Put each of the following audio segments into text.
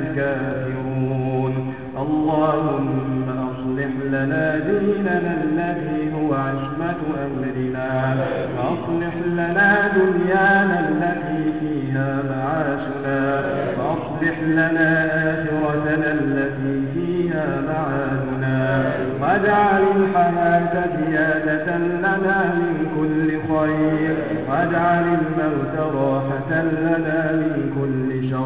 الكافرون. اللهم أصلح لنا ديننا الذي هو عصمة أمرنا. وأصلح لنا دنيانا التي فيها معاشنا. وأصلح لنا آخرتنا التي فيها معادنا. واجعل الحياة زيادة لنا من كل خير. واجعل الموت راحة لنا من كل شر.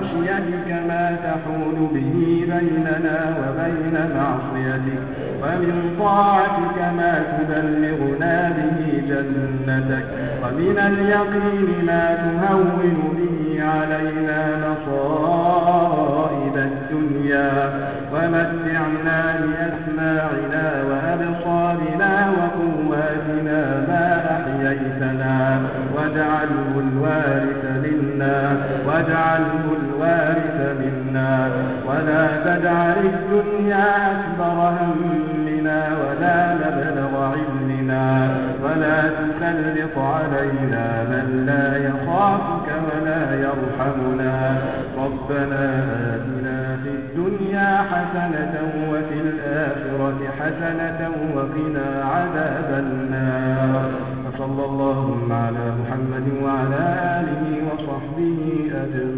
خشيتك ما تحول به بيننا وبين معصيتك ومن طاعتك ما تبلغنا به جنتك ومن اليقين ما تهون به علينا مصائب الدنيا ومتعنا بأسماعنا وأبصارنا وقواتنا ما أحييتنا واجعله الوارث منا واجعله الوارث منا ولا تجعل الدنيا أكبر همنا ولا مبلغ علمنا ولا تسلط علينا من لا يخافك ولا يرحمنا. ربنا آتنا في الدنيا حسنة وفي الآخرة حسنة وقنا عذاب النار. وصلى اللهم على محمد وعلى آله وصحبه do.